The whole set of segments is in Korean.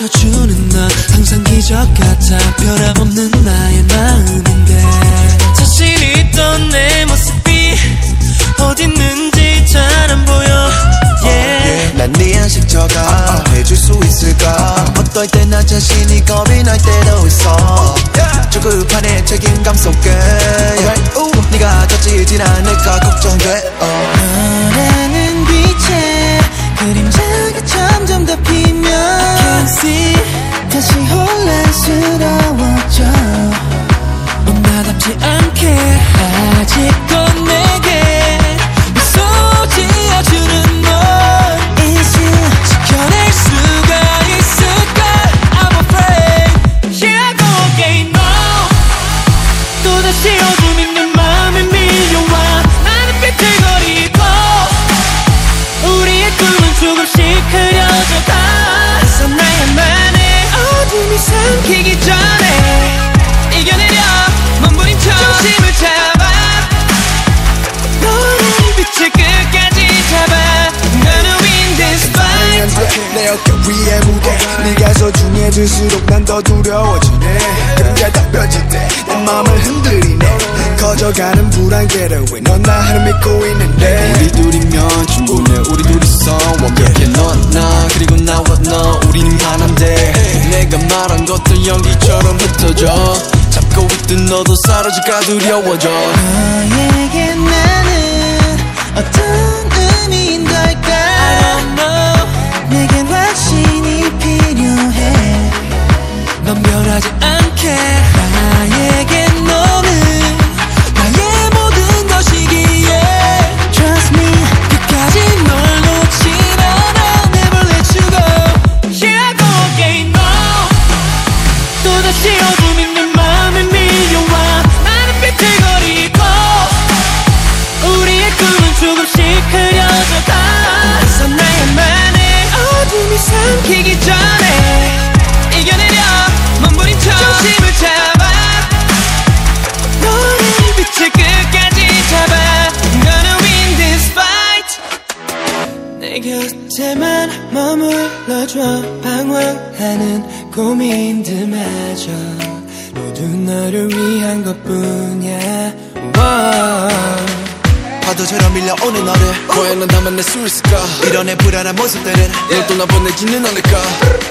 다 변함없는 나의 마음인데. 자신 있던 내 모습이 어딨는지 잘 안 보여. Yeah. 난네 안식처가 해줄 수 있을까? 어떨 때 나 자신이 겁이 날 때도 있어. 조급한 책임감 속에 네가 져지진 않을까 걱정돼 I. 소중해질수록 난 더 두려워지네. 그림자 딱 펴질 때내 마음을 흔들리네. 커져가는 불안개를 왜넌 나를 믿고 있는데? 우리 둘이면 충분해. 우리 둘이서 완벽해 너나 그리고 나와 너. 우리는 하나인데 내가 말한 것들 연기처럼 흩어져. 잡고 있던 너도 사라질까 두려워져. 너에게 나 내 곁에만 머물러줘. 방황하는 고민들마저 모두 너를 위한 것뿐이야. Wow. 파도처럼 밀려오는 너를 과연 난 담아낼 수 있을까? 이런 내 불안한 모습들은 널 떠나보내지는 않을까?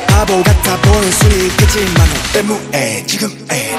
바보 같아 보일 수 있겠지만 너 때문에 지금의